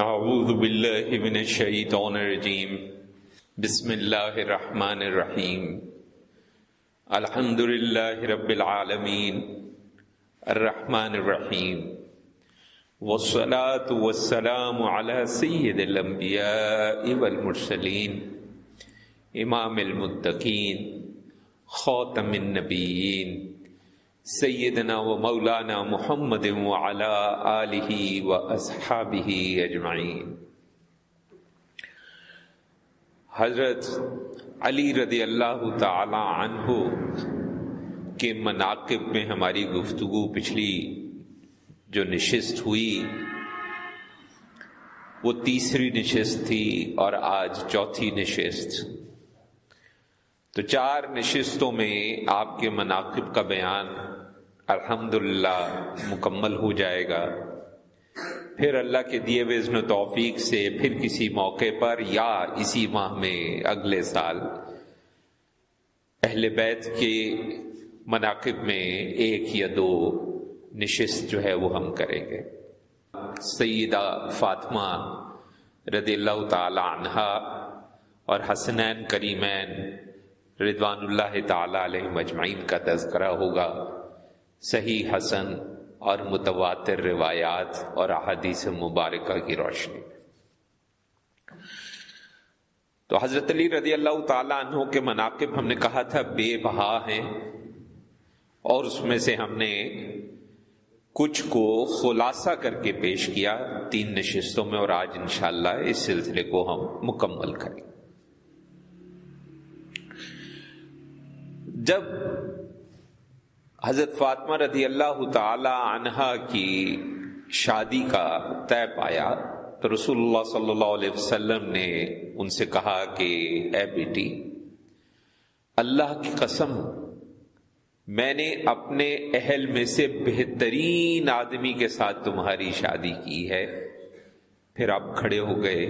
اعوذ باللہ من الشیطان الرجیم بسم اللہ الرحمن الرحیم الحمد للہ رب العالمین الرحمن الرحیم والصلاة والسلام على سید الانبیاء والمرسلین امام المتقین خاتم النبیین سیدنا و مولانا محمد وعلى آلہ و اصحابہ اجمعین۔ حضرت علی رضی اللہ تعالی عنہ کے مناقب میں ہماری گفتگو پچھلی جو نشست ہوئی، وہ تیسری نشست تھی اور آج چوتھی نشست۔ تو چار نشستوں میں آپ کے مناقب کا بیان الحمد مکمل ہو جائے گا۔ پھر اللہ کے دیے وزن و توفیق سے پھر کسی موقع پر یا اسی ماہ میں اگلے سال اہل بیت کے مناقب میں ایک یا دو نشست جو ہے وہ ہم کریں گے۔ سیدہ فاطمہ رضی اللہ تعالی عنہا اور حسنین کریمین رضوان اللہ تعالی علیہ مجمعین کا تذکرہ ہوگا۔ صحیح حسن اور متواتر روایات اور احادیث مبارکہ کی روشنی۔ تو حضرت علی رضی اللہ تعالیٰ عنہ کے مناقب ہم نے کہا تھا، بے بہا ہیں۔ اور اس میں سے ہم نے کچھ کو خلاصہ کر کے پیش کیا، تین نشستوں میں اور آج انشاءاللہ اس سلسلے کو ہم مکمل کریں۔ جب حضرت فاطمہ رضی اللہ تعالی عنہا کی شادی کا طے پایا تو رسول اللہ صلی اللہ علیہ وسلم نے ان سے کہا کہ اے بیٹی، اللہ کی قسم، میں نے اپنے اہل میں سے بہترین آدمی کے ساتھ تمہاری شادی کی ہے۔ پھر آپ کھڑے ہو گئے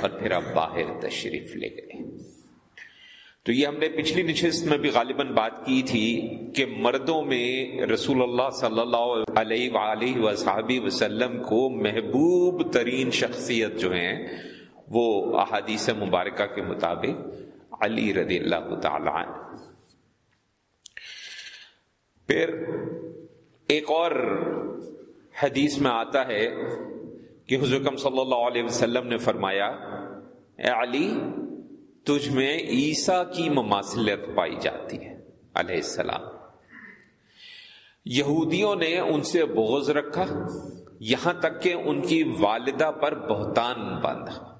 اور پھر آپ باہر تشریف لے گئے۔ تو یہ ہم نے پچھلی نشست میں بھی غالباً بات کی تھی کہ مردوں میں رسول اللہ صلی اللہ علیہ وآلہ وصحابی وسلم کو محبوب ترین شخصیت جو ہیں وہ احادیث مبارکہ کے مطابق علی رضی اللہ تعالی عنہ۔ پھر ایک اور حدیث میں آتا ہے کہ حضرت صلی اللہ علیہ وسلم نے فرمایا، اے علی تجھ میں عیسیٰ کی مماثلت پائی جاتی ہے، علیہ السلام۔ یہودیوں نے ان سے بغض رکھا، یہاں تک کہ ان کی والدہ پر بہتان باندھا۔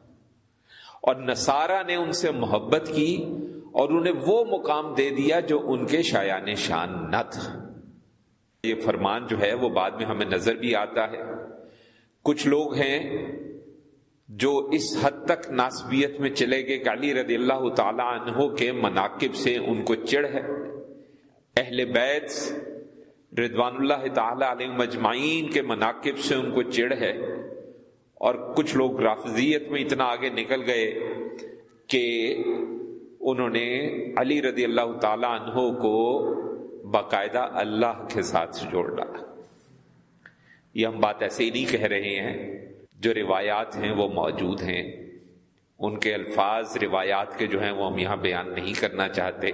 اور نصارہ نے ان سے محبت کی اور انہیں وہ مقام دے دیا جو ان کے شایان شان نہ تھا۔ یہ فرمان جو ہے، وہ بعد میں ہمیں نظر بھی آتا ہے۔ کچھ لوگ ہیں جو اس حد تک ناسبیت میں چلے گئے کہ علی رضی اللہ تعالی عنہ کے مناقب سے ان کو چڑھ ہے۔ اہل بیت رضوان اللہ تعالی علیہ مجمعین کے مناقب سے ان کو چڑھ ہے۔ اور کچھ لوگ رافضیت میں اتنا آگے نکل گئے کہ انہوں نے علی رضی اللہ تعالی عنہ کو باقاعدہ اللہ کے ساتھ جوڑ ڈالا۔ یہ ہم بات ایسے ہی نہیں کہہ رہے ہیں۔ جو روایات ہیں وہ موجود ہیں۔ ان کے الفاظ، روایات کے جو ہیں وہ ہم یہاں بیان نہیں کرنا چاہتے۔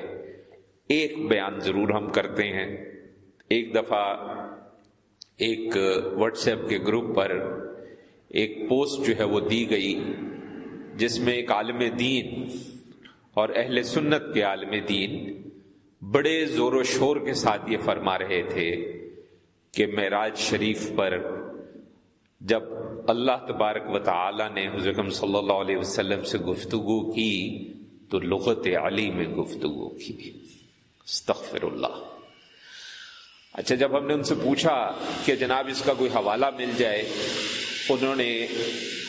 ایک بیان ضرور ہم کرتے ہیں۔ ایک دفعہ ایک واٹس ایپ کے گروپ پر ایک پوسٹ جو ہے وہ دی گئی، جس میں ایک عالم دین اور اہل سنت کے عالم دین بڑے زور و شور کے ساتھ یہ فرما رہے تھے کہ معراج شریف پر جب اللہ تبارک و تعالی نے حضرت صلی اللہ علیہ وسلم سے گفتگو کی تو لغت علی میں گفتگو کی استغفر اللہ۔ اچھا جب ہم نے ان سے پوچھا کہ جناب اس کا کوئی حوالہ مل جائے، انہوں نے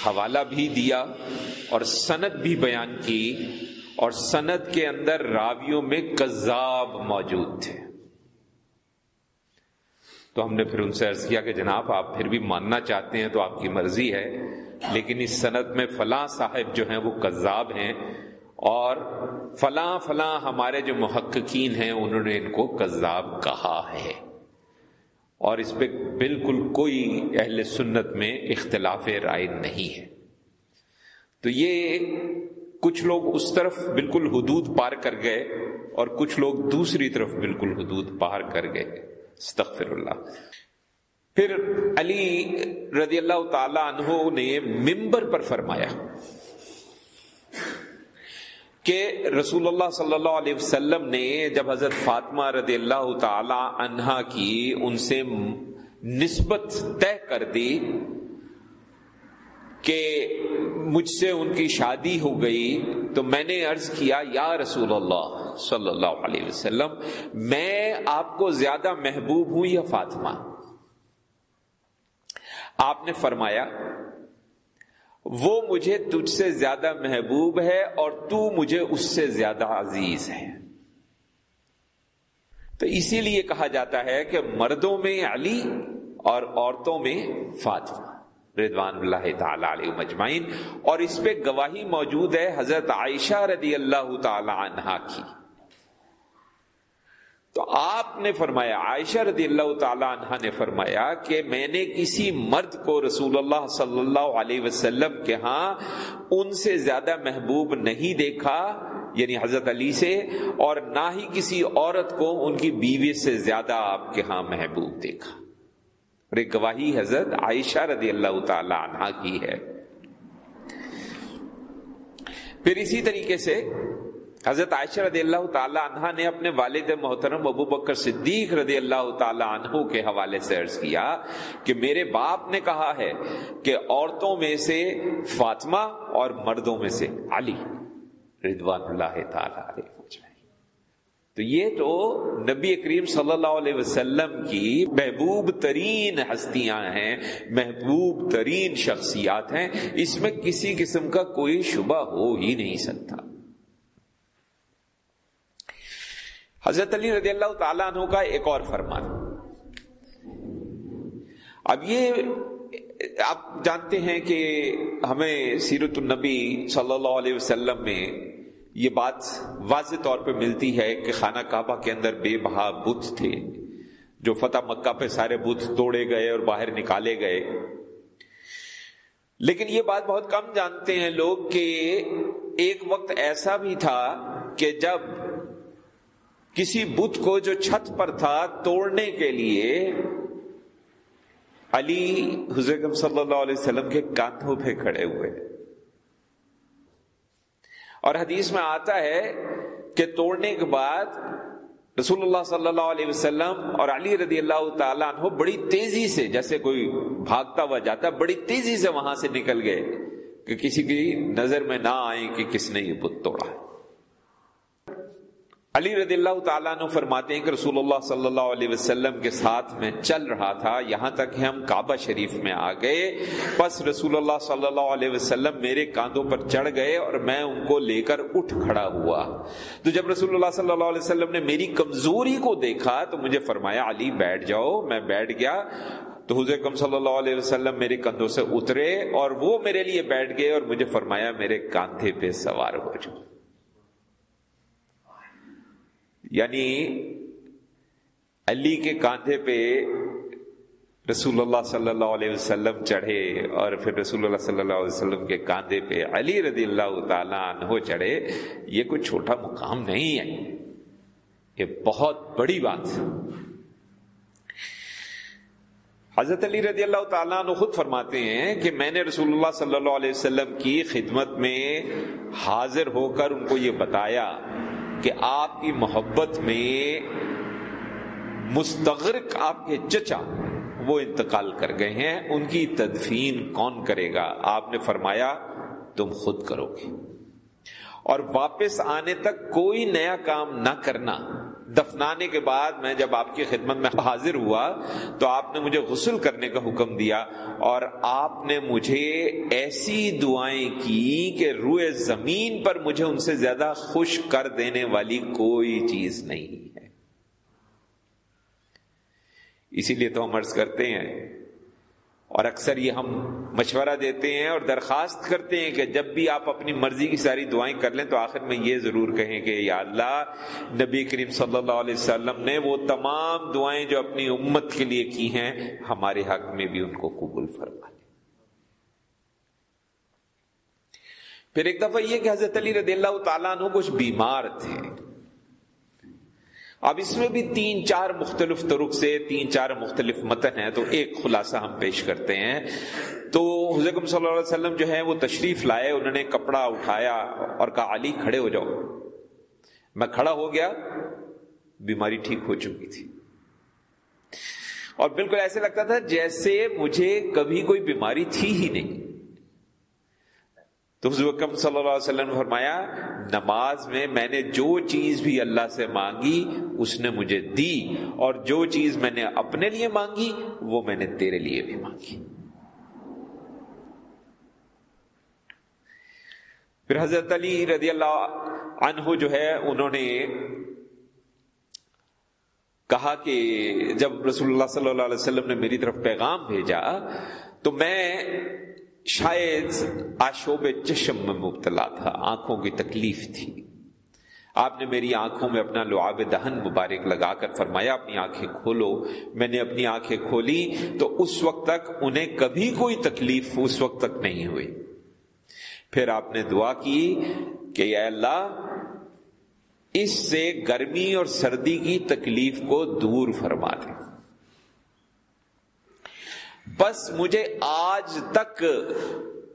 حوالہ بھی دیا اور سند بھی بیان کی اور سند کے اندر راویوں میں کذاب موجود تھے۔ تو ہم نے پھر ان سے عرض کیا کہ جناب آپ پھر بھی ماننا چاہتے ہیں تو آپ کی مرضی ہے، لیکن اس صنعت میں فلاں صاحب جو ہیں وہ کذاب ہیں اور فلاں فلاں ہمارے جو محققین ہیں انہوں نے ان کو کذاب کہا ہے۔ اور اس پہ بالکل کوئی اہل سنت میں اختلاف رائے نہیں ہے۔ تو یہ کچھ لوگ اس طرف بالکل حدود پار کر گئے اور کچھ لوگ دوسری طرف بالکل حدود پار کر گئے۔ استغفر اللہ پھر علی رضی اللہ تعالی عنہ نے ممبر پر فرمایا کہ رسول اللہ صلی اللہ علیہ وسلم نے جب حضرت فاطمہ رضی اللہ تعالی عنہا کی ان سے نسبت طے کر دی کہ مجھ سے ان کی شادی ہو گئی تو میں نے عرض کیا، یا رسول اللہ صلی اللہ علیہ وسلم، میں آپ کو زیادہ محبوب ہوں یا فاطمہ؟ آپ نے فرمایا، وہ مجھے تجھ سے زیادہ محبوب ہے اور تو مجھے اس سے زیادہ عزیز ہے۔ تو اسی لیے کہا جاتا ہے کہ مردوں میں علی اور عورتوں میں فاطمہ۔ ردوان اللہ تعالی علیہ مجمعین، اور اس پہ گواہی موجود ہے حضرت عائشہ رضی اللہ تعالی عنہا کی۔ تو آپ نے فرمایا، عائشہ رضی اللہ تعالی عنہ نے فرمایا کہ میں نے کسی مرد کو رسول اللہ صلی اللہ علیہ وسلم کے ہاں ان سے زیادہ محبوب نہیں دیکھا یعنی حضرت علی سے، اور نہ ہی کسی عورت کو ان کی بیوی سے زیادہ آپ کے ہاں محبوب دیکھا۔ اور ایک گواہی حضرت عائشہ رضی اللہ تعالی عنہ کی ہے۔ پھر اسی طریقے سے حضرت عائشہ رضی اللہ تعالی عنہ نے اپنے والد محترم ابو بکر صدیق رضی اللہ تعالی عنہ کے حوالے سے عرض کیا کہ میرے باپ نے کہا ہے کہ عورتوں میں سے فاطمہ اور مردوں میں سے علی رضوان اللہ تعالی علیہ۔ تو یہ تو نبی کریم صلی اللہ علیہ وسلم کی محبوب ترین ہستیاں ہیں، محبوب ترین شخصیات ہیں۔ اس میں کسی قسم کا کوئی شبہ ہو ہی نہیں سکتا۔ حضرت علی رضی اللہ تعالیٰ عنہ کا ایک اور فرمان۔ اب یہ آپ جانتے ہیں کہ ہمیں سیرت النبی صلی اللہ علیہ وسلم میں یہ بات واضح طور پہ ملتی ہے کہ خانہ کعبہ کے اندر بے بہا بت تھے، جو فتح مکہ پہ سارے بت توڑے گئے اور باہر نکالے گئے۔ لیکن یہ بات بہت کم جانتے ہیں لوگ کہ ایک وقت ایسا بھی تھا کہ جب کسی بت کو جو چھت پر تھا توڑنے کے لیے علی حضرت صلی اللہ علیہ وسلم کے کاندھوں پہ کھڑے ہوئے۔ اور حدیث میں آتا ہے کہ توڑنے کے بعد رسول اللہ صلی اللہ علیہ وسلم اور علی رضی اللہ تعالیٰ عنہ بڑی تیزی سے، جیسے کوئی بھاگتا ہوا جاتا، بڑی تیزی سے وہاں سے نکل گئے کہ کسی کی نظر میں نہ آئے کہ کس نے یہ بت توڑا ہے۔ علی رضی اللہ تعالیٰ عنہ فرماتے ہیں کہ رسول اللہ صلی اللہ علیہ وسلم کے ساتھ میں چل رہا تھا، یہاں تک کہ ہم کعبہ شریف میں آ گئے۔ بس رسول اللہ صلی اللہ علیہ وسلم میرے کاندھوں پر چڑھ گئے اور میں ان کو لے کر اٹھ کھڑا ہوا۔ تو جب رسول اللہ صلی اللہ علیہ وسلم نے میری کمزوری کو دیکھا تو مجھے فرمایا، علی بیٹھ جاؤ، میں بیٹھ گیا۔ تو حضر کم صلی اللہ علیہ وسلم میرے کندھوں سے اترے اور وہ میرے لیے بیٹھ گئے اور مجھے فرمایا، میرے کاندھے پہ سوار ہو جاؤ۔ یعنی علی کے کاندھے پہ رسول اللہ صلی اللہ علیہ وسلم چڑھے اور پھر رسول اللہ صلی اللہ علیہ وسلم کے کاندھے پہ علی رضی اللہ تعالیٰ عنہ چڑھے، یہ کوئی چھوٹا مقام نہیں ہے۔ یہ بہت بڑی بات حضرت علی رضی اللہ تعالیٰ عنہ خود فرماتے ہیں کہ میں نے رسول اللہ صلی اللہ علیہ وسلم کی خدمت میں حاضر ہو کر ان کو یہ بتایا کہ آپ کی محبت میں مستغرق آپ کے چچا وہ انتقال کر گئے ہیں، ان کی تدفین کون کرے گا؟ آپ نے فرمایا، تم خود کرو گے۔ اور واپس آنے تک کوئی نیا کام نہ کرنا دفنانے کے بعد میں جب آپ کی خدمت میں حاضر ہوا تو آپ نے مجھے غسل کرنے کا حکم دیا اور آپ نے مجھے ایسی دعائیں کی کہ روئے زمین پر مجھے ان سے زیادہ خوش کر دینے والی کوئی چیز نہیں ہے۔ اسی لیے تو ہم عرض کرتے ہیں اور اکثر یہ ہم مشورہ دیتے ہیں اور درخواست کرتے ہیں کہ جب بھی آپ اپنی مرضی کی ساری دعائیں کر لیں تو آخر میں یہ ضرور کہیں کہ یا اللہ، نبی کریم صلی اللہ علیہ وسلم نے وہ تمام دعائیں جو اپنی امت کے لیے کی ہیں ہمارے حق میں بھی ان کو قبول فرما پھر ایک دفعہ یہ کہ حضرت علی رضی اللہ تعالیٰ عنہ کچھ بیمار تھے۔ اب اس میں بھی تین چار مختلف طرق سے تین چار مختلف متن ہیں، تو ایک خلاصہ ہم پیش کرتے ہیں۔ تو حضرت صلی اللہ علیہ وسلم جو ہے وہ تشریف لائے، انہوں نے کپڑا اٹھایا اور کہا، علی، کھڑے ہو جاؤ۔ میں کھڑا ہو گیا، بیماری ٹھیک ہو چکی تھی۔ اور بالکل ایسے لگتا تھا جیسے مجھے کبھی کوئی بیماری تھی ہی نہیں۔ تو حضور صلی اللہ علیہ وسلم نے فرمایا، نماز میں میں نے جو چیز بھی اللہ سے مانگی، اس نے مجھے دی۔ اور جو چیز میں نے اپنے لیے مانگی، وہ میں نے تیرے لیے بھی مانگی۔ پھر حضرت علی رضی اللہ عنہ جو ہے، انہوں نے کہا کہ جب رسول اللہ صلی اللہ علیہ وسلم نے میری طرف پیغام بھیجا، تو میں شاید آشوب چشم میں مبتلا تھا، آنکھوں کی تکلیف تھی۔ آپ نے میری آنکھوں میں اپنا لعاب دہن مبارک لگا کر فرمایا، اپنی آنکھیں کھولو۔ میں نے اپنی آنکھیں کھولی تو اس وقت تک انہیں کبھی کوئی تکلیف اس وقت تک نہیں ہوئی۔ پھر آپ نے دعا کی کہ اے اللہ، اس سے گرمی اور سردی کی تکلیف کو دور فرما دے۔ بس مجھے آج تک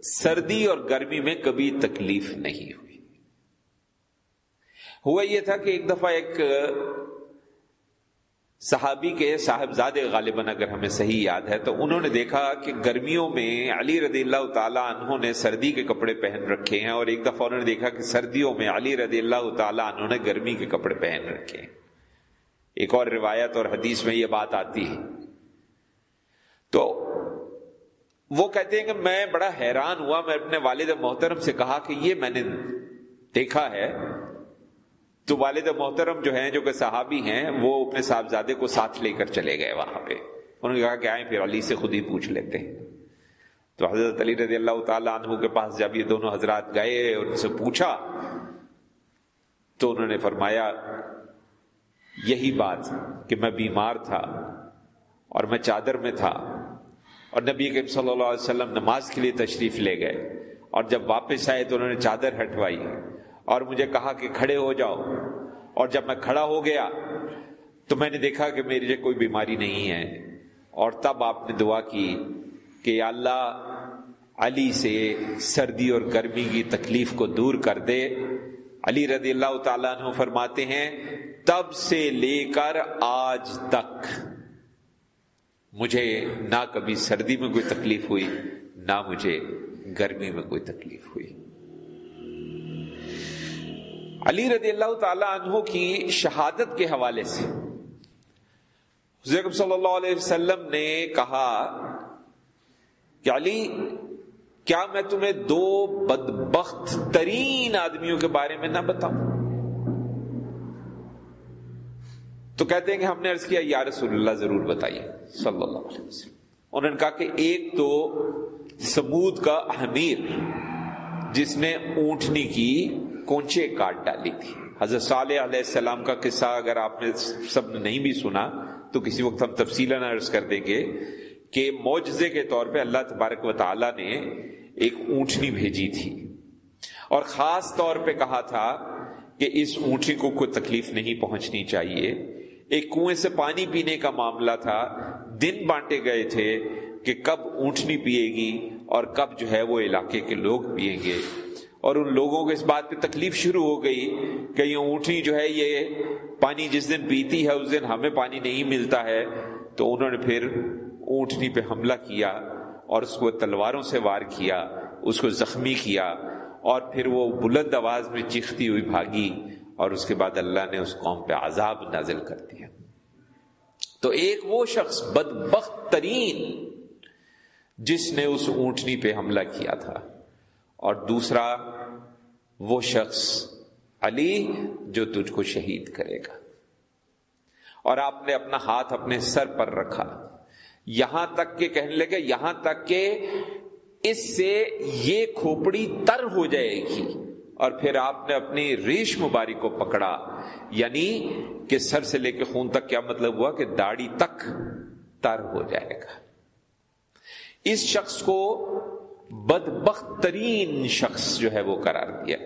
سردی اور گرمی میں کبھی تکلیف نہیں ہوئی۔ ہوا یہ تھا کہ ایک دفعہ ایک صحابی کے صاحبزاد غالباً اگر ہمیں صحیح یاد ہے تو انہوں نے دیکھا کہ گرمیوں میں علی رضی اللہ تعالیٰ عنہ نے سردی کے کپڑے پہن رکھے ہیں اور ایک دفعہ انہوں نے دیکھا کہ سردیوں میں علی رضی اللہ تعالیٰ عنہ نے گرمی کے کپڑے پہن رکھے ہیں۔ ایک اور روایت اور حدیث میں یہ بات آتی ہے۔ تو وہ کہتے ہیں کہ میں بڑا حیران ہوا، میں اپنے والد محترم سے کہا کہ یہ میں نے دیکھا ہے۔ تو والد محترم جو ہیں، جو کہ صحابی ہیں، وہ اپنے صاحبزادے کو ساتھ لے کر چلے گئے وہاں پہ۔ انہوں نے کہا کہ آئیں پھر، علی سے خود ہی پوچھ لیتے ہیں۔ تو حضرت علی رضی اللہ تعالیٰ عنہ کے پاس جب یہ دونوں حضرات گئے اور ان سے پوچھا، تو انہوں نے فرمایا، یہی بات کہ میں بیمار تھا اور میں چادر میں تھا۔ اور نبی کریم صلی اللہ علیہ وسلم نماز کے لیے تشریف لے گئے اور جب واپس آئے تو انہوں نے چادر ہٹوائی اور مجھے کہا کہ کھڑے ہو جاؤ اور جب میں کھڑا ہو گیا تو میں نے دیکھا کہ میری جو کوئی بیماری نہیں ہے اور تب آپ نے دعا کی کہ اللہ علی سے سردی اور گرمی کی تکلیف کو دور کر دے۔ علی رضی اللہ تعالیٰ عنہ فرماتے ہیں، تب سے لے کر آج تک مجھے نہ کبھی سردی میں کوئی تکلیف ہوئی، نہ مجھے گرمی میں کوئی تکلیف ہوئی۔ علی رضی اللہ تعالی عنہ کی شہادت کے حوالے سے صلی اللہ علیہ وسلم نے کہا کہ علی، کیا میں تمہیں دو بدبخت ترین آدمیوں کے بارے میں نہ بتاؤں؟ تو کہتے ہیں کہ ہم نے عرض کیا، یا رسول اللہ، ضرور بتائیے۔ صلی اللہ علیہ وسلم۔ انہوں نے کہا کہ ایک تو سمود کا احمیر جس نے اونٹنی کی کونچے کاٹ ڈالی تھی۔ حضرت صالح علیہ السلام کا قصہ اگر آپ نے سب نے نہیں بھی سنا، تو کسی وقت ہم تفصیل عرض کر دیں گے کہ معجزے کے طور پہ اللہ تبارک و تعالی نے ایک اونٹنی بھیجی تھی۔ اور خاص طور پہ کہا تھا کہ اس اونٹنی کو کوئی تکلیف نہیں پہنچنی چاہیے۔ ایک کنویں سے پانی پینے کا معاملہ تھا۔ دن بانٹے گئے تھے کہ کب اونٹنی پیے گی اور کب جو ہے وہ علاقے کے لوگ پیئیں گے۔ اور ان لوگوں کو اس بات پہ تکلیف شروع ہو گئی کہ یہ اونٹنی جو ہے یہ پانی جس دن پیتی ہے اس دن ہمیں پانی نہیں ملتا ہے۔ تو انہوں نے پھر اونٹنی پہ حملہ کیا اور اس کو تلواروں سے وار کیا، اس کو زخمی کیا اور پھر وہ بلند آواز میں چیختی ہوئی بھاگی۔ اور اس کے بعد اللہ نے اس قوم پہ عذاب نازل کر دیا۔ تو ایک وہ شخص بدبخت ترین جس نے اس اونٹنی پہ حملہ کیا تھا اور دوسرا وہ شخص علی جو تجھ کو شہید کرے گا۔ اور آپ نے اپنا ہاتھ اپنے سر پر رکھا۔ یہاں تک کہ کہنے لگے، یہاں تک کہ اس سے یہ کھوپڑی تر ہو جائے گی۔ اور پھر آپ نے اپنی ریش مبارک کو پکڑا یعنی کہ سر سے لے کے خون تک کیا مطلب ہوا کہ داڑھی تک تر ہو جائے گا۔ اس شخص کو بدبخت ترین شخص جو ہے وہ قرار دیا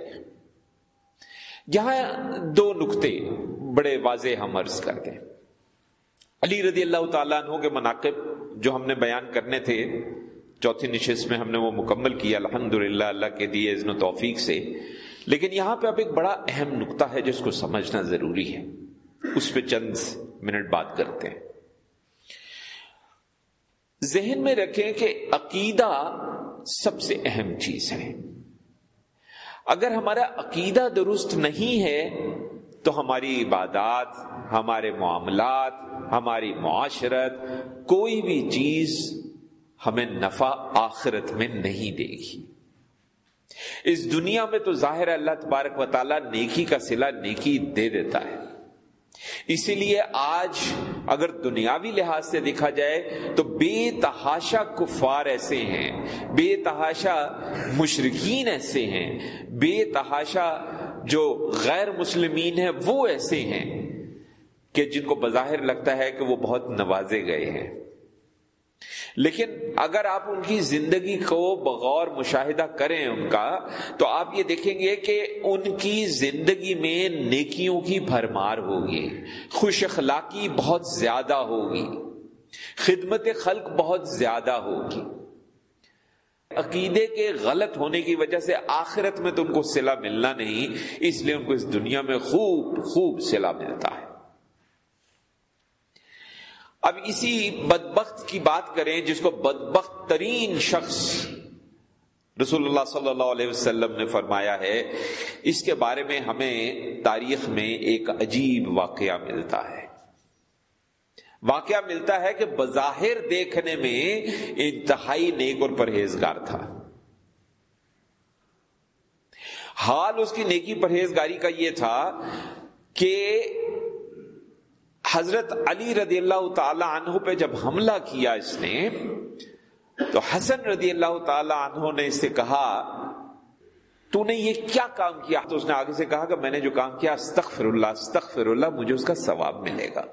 یہاں دو نقطے بڑے واضح ہم عرض کرتے ہیں علی رضی اللہ تعالیٰ عنہ کے مناقب جو ہم نے بیان کرنے تھے چوتھی نشست میں ہم نے وہ مکمل کیا الحمد اللہ کے دیے ازن و توفیق سے۔ لیکن یہاں پہ اب ایک بڑا اہم نقطہ ہے جس کو سمجھنا ضروری ہے۔ اس پہ چند منٹ بات کرتے ہیں۔ ذہن میں رکھیں کہ عقیدہ سب سے اہم چیز ہے۔ اگر ہمارا عقیدہ درست نہیں ہے، تو ہماری عبادات، ہمارے معاملات، ہماری معاشرت، کوئی بھی چیز ہمیں نفع آخرت میں نہیں دے گی۔ اس دنیا میں تو ظاہر اللہ تبارک و تعالیٰ نیکی کا سلا نیکی دے دیتا ہے۔ اسی لیے آج اگر دنیاوی لحاظ سے دیکھا جائے تو بے تحاشا کفار ایسے ہیں، بے تحاشا مشرقین ایسے ہیں، بے تحاشا جو غیر مسلمین ہیں وہ ایسے ہیں کہ جن کو بظاہر لگتا ہے کہ وہ بہت نوازے گئے ہیں۔ لیکن اگر آپ ان کی زندگی کو بغور مشاہدہ کریں ان کا، تو آپ یہ دیکھیں گے کہ ان کی زندگی میں نیکیوں کی بھرمار ہوگی، خوش اخلاقی بہت زیادہ ہوگی، خدمت خلق بہت زیادہ ہوگی۔ عقیدے کے غلط ہونے کی وجہ سے آخرت میں تو ان کو سلا ملنا نہیں، اس لیے ان کو اس دنیا میں خوب خوب سلا ملتا ہے۔ اب اسی بدبخت کی بات کریں جس کو بدبخت ترین شخص رسول اللہ صلی اللہ علیہ وسلم نے فرمایا ہے، اس کے بارے میں ہمیں تاریخ میں ایک عجیب واقعہ ملتا ہے۔ واقعہ ملتا ہے کہ بظاہر دیکھنے میں انتہائی نیک اور پرہیزگار تھا۔ حال اس کی نیکی پرہیزگاری کا یہ تھا کہ حضرت علی رضی اللہ تعالی عنہ پہ جب حملہ کیا اس نے، تو حسن رضی اللہ تعالی عنہ نے اس سے کہا، تو نے یہ کیا کام کیا؟ تو اس نے آگے سے کہا کہ میں نے جو کام کیا استغفر اللہ استغفر اللہ مجھے اس کا ثواب ملے گا۔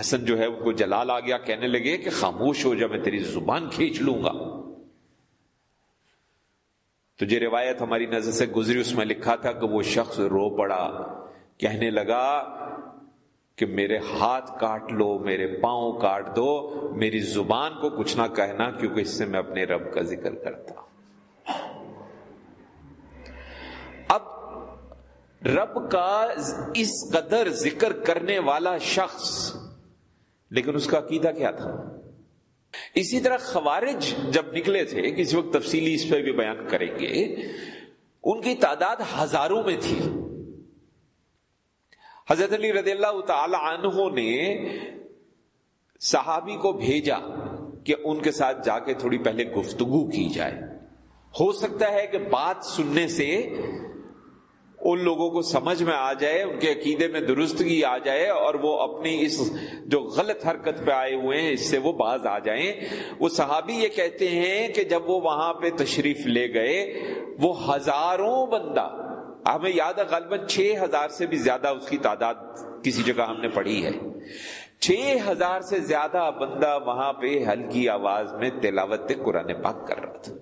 حسن جو ہے، ان کو جلال آ گیا، کہنے لگے کہ خاموش ہو جا میں تیری زبان کھینچ لوں گا۔ تو جو روایت ہماری نظر سے گزری، اس میں لکھا تھا کہ وہ شخص رو پڑا۔ کہنے لگا کہ میرے ہاتھ کاٹ لو، میرے پاؤں کاٹ دو، میری زبان کو کچھ نہ کہنا کیونکہ اس سے میں اپنے رب کا ذکر کرتا اب رب کا اس قدر ذکر کرنے والا شخص، لیکن اس کا عقیدہ کیا تھا؟ اسی طرح خوارج جب نکلے تھے، کسی وقت تفصیلی اس پہ بھی بیان کریں گے، ان کی تعداد ہزاروں میں تھی۔ حضرت علی رضی اللہ تعالی عنہ نے صحابی کو بھیجا کہ ان کے ساتھ جا کے تھوڑی پہلے گفتگو کی جائے۔ ہو سکتا ہے کہ بات سننے سے ان لوگوں کو سمجھ میں آ جائے، ان کے عقیدے میں درستگی آ جائے اور وہ اپنی اس جو غلط حرکت پہ آئے ہوئے ہیں، اس سے وہ باز آ جائیں۔ وہ صحابی یہ کہتے ہیں کہ جب وہ وہاں پہ تشریف لے گئے، وہ ہزاروں بندہ ہمیں یاد ہے غالباً چھ ہزار سے بھی زیادہ اس کی تعداد کسی جگہ ہم نے پڑھی ہے۔ چھ ہزار سے زیادہ بندہ وہاں پہ ہلکی آواز میں تلاوت قرآن پاک کر رہا تھا۔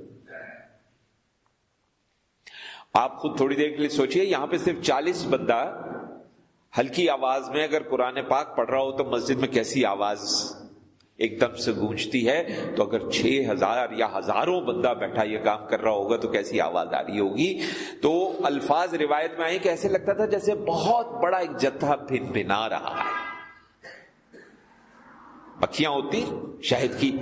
آپ خود تھوڑی دیر کے لیے سوچئے، یہاں پہ صرف چالیس بندہ ہلکی آواز میں اگر قرآن پاک پڑھ رہا ہو تو مسجد میں کیسی آواز ایک دم سے گونجتی ہے، تو اگر چھ ہزار یا ہزاروں بندہ بیٹھا یہ کام کر رہا ہوگا تو کیسی آواز آ رہی ہوگی؟ تو الفاظ روایت میں آئے کہ ایسے لگتا تھا جیسے بہت بڑا ایک جتھا بھن بنا رہا ہے۔ پکیاں ہوتی شہد کی۔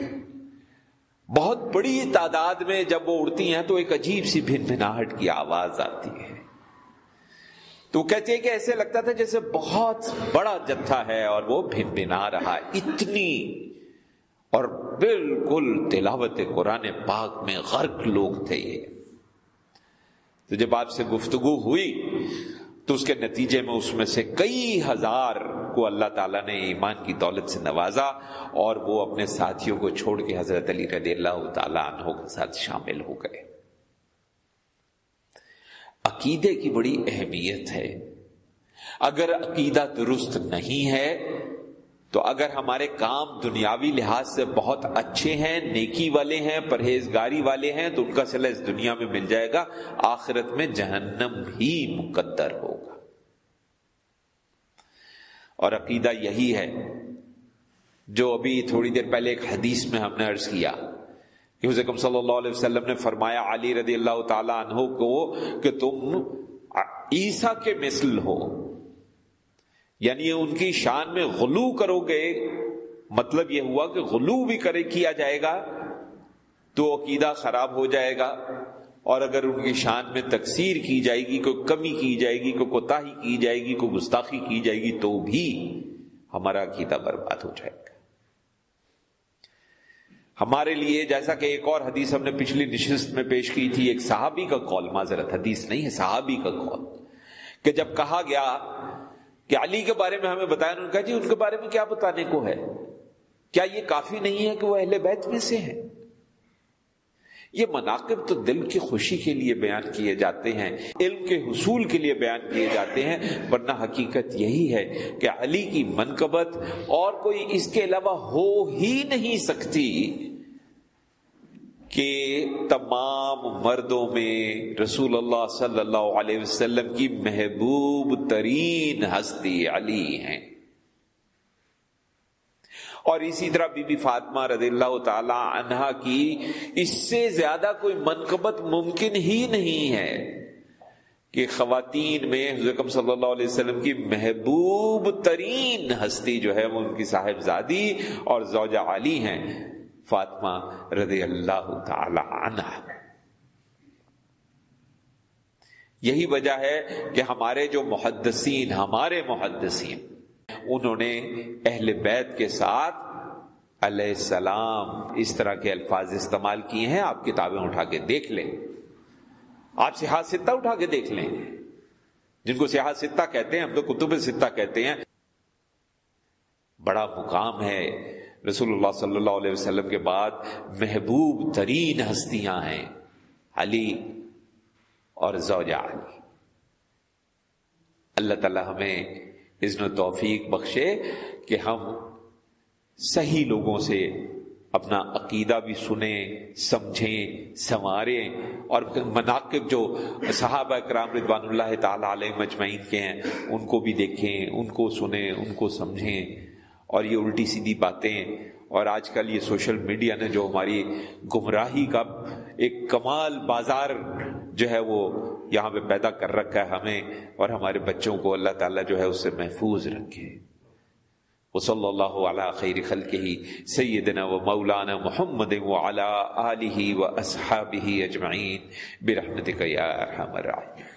بہت بڑی تعداد میں جب وہ اڑتی ہیں تو ایک عجیب سی بھن بھناہٹ کی آواز آتی ہے۔ تو کہتے ہیں کہ ایسے لگتا تھا جیسے بہت بڑا جتھا ہے اور وہ بھن بنا رہا اتنی اور بالکل تلاوت قرآن پاک میں غرق لوگ تھے یہ۔ تو جب آپ سے گفتگو ہوئی، تو اس کے نتیجے میں اس میں سے کئی ہزار کو اللہ تعالیٰ نے ایمان کی دولت سے نوازا اور وہ اپنے ساتھیوں کو چھوڑ کے حضرت علی رضی اللہ تعالیٰ عنہ کے ساتھ شامل ہو گئے۔ عقیدے کی بڑی اہمیت ہے۔ اگر عقیدہ درست نہیں ہے تو اگر ہمارے کام دنیاوی لحاظ سے بہت اچھے ہیں، نیکی والے ہیں، پرہیزگاری والے ہیں، تو ان کا صلاح اس دنیا میں مل جائے گا، آخرت میں جہنم ہی مقدر ہوگا۔ اور عقیدہ یہی ہے، جو ابھی تھوڑی دیر پہلے ایک حدیث میں ہم نے عرض کیا، کہ حضرت صلی اللہ علیہ وسلم نے فرمایا، علی رضی اللہ تعالی عنہ کو کہ تم عیسیٰ کے مثل ہو۔ یعنی ان کی شان میں غلو کرو گے مطلب یہ ہوا کہ غلو بھی کرے، کیا جائے گا؟ تو عقیدہ خراب ہو جائے گا، اور اگر ان کی شان میں تقسیر کی جائے گی، کوئی کمی کی جائے گی، کوئی کوتا کی جائے گی، کوئی گستاخی کی جائے گی، تو بھی ہمارا عقیدہ برباد ہو جائے گا۔ ہمارے لیے جیسا کہ ایک اور حدیث ہم نے پچھلی نشست میں پیش کی تھی، ایک صحابی کا کال معذرت، حدیث نہیں ہے، صحابی کا کال کہ جب کہا گیا کہ علی کے بارے میں ہمیں بتایا، انہوں نے کہا جی ان کے بارے میں کیا بتانے کو ہے؟ کیا یہ کافی نہیں ہے کہ وہ اہل بیت میں سے ہیں؟ یہ مناقب تو دل کی خوشی کے لیے بیان کیے جاتے ہیں، علم کے حصول کے لیے بیان کیے جاتے ہیں، ورنہ حقیقت یہی ہے کہ علی کی منقبت اور کوئی اس کے علاوہ ہو ہی نہیں سکتی۔ کہ تمام مردوں میں رسول اللہ صلی اللہ علیہ وسلم کی محبوب ترین ہستی علی ہیں۔ اور اسی طرح بی بی فاطمہ رضی اللہ تعالی عنہا کی اس سے زیادہ کوئی منقبت ممکن ہی نہیں ہے کہ خواتین میں حضرت صلی اللہ علیہ وسلم کی محبوب ترین ہستی جو ہے وہ ان کی صاحب زادی اور زوجہ علی ہیں۔ فاطمہ رضی اللہ تعالی عنہ۔ یہی وجہ ہے کہ ہمارے جو محدثین، ہمارے محدثین، انہوں نے اہل بیت کے ساتھ علیہ السلام اس طرح کے الفاظ استعمال کیے ہیں، آپ کتابیں اٹھا کے دیکھ لیں۔ آپ سیاح ستہ اٹھا کے دیکھ لیں۔ جن کو سیاح ستہ کہتے ہیں، ہم تو کتب ستہ کہتے ہیں۔ بڑا مقام ہے رسول اللہ صلی اللہ علیہ وسلم کے بعد محبوب ترین ہستیاں ہیں، علی اور زوجہ علی۔ اللہ تعالی ہمیں و توفیق بخشے کہ ہم صحیح لوگوں سے اپنا عقیدہ بھی سنیں، سمجھیں، سنواریں اور مناقب جو صحابہ کرام رضوان اللہ تعالی علیہ مجمعین کے ہیں، ان کو بھی دیکھیں، ان کو سنیں، ان کو سمجھیں۔ اور یہ الٹی سیدھی باتیں اور آج کل یہ سوشل میڈیا نے جو ہماری گمراہی کا ایک کمال بازار جو ہے وہ یہاں پہ پیدا کر رکھا ہے ہمیں اور ہمارے بچوں کو اللہ تعالیٰ جو ہے اس سے محفوظ رکھے۔ وہ صلی اللہ علیہ خیر خلق ہی سیدنا و مولانا محمد و علی آلہ و اصحابہ اجمعین برحمتک یا ارحم الراحمین۔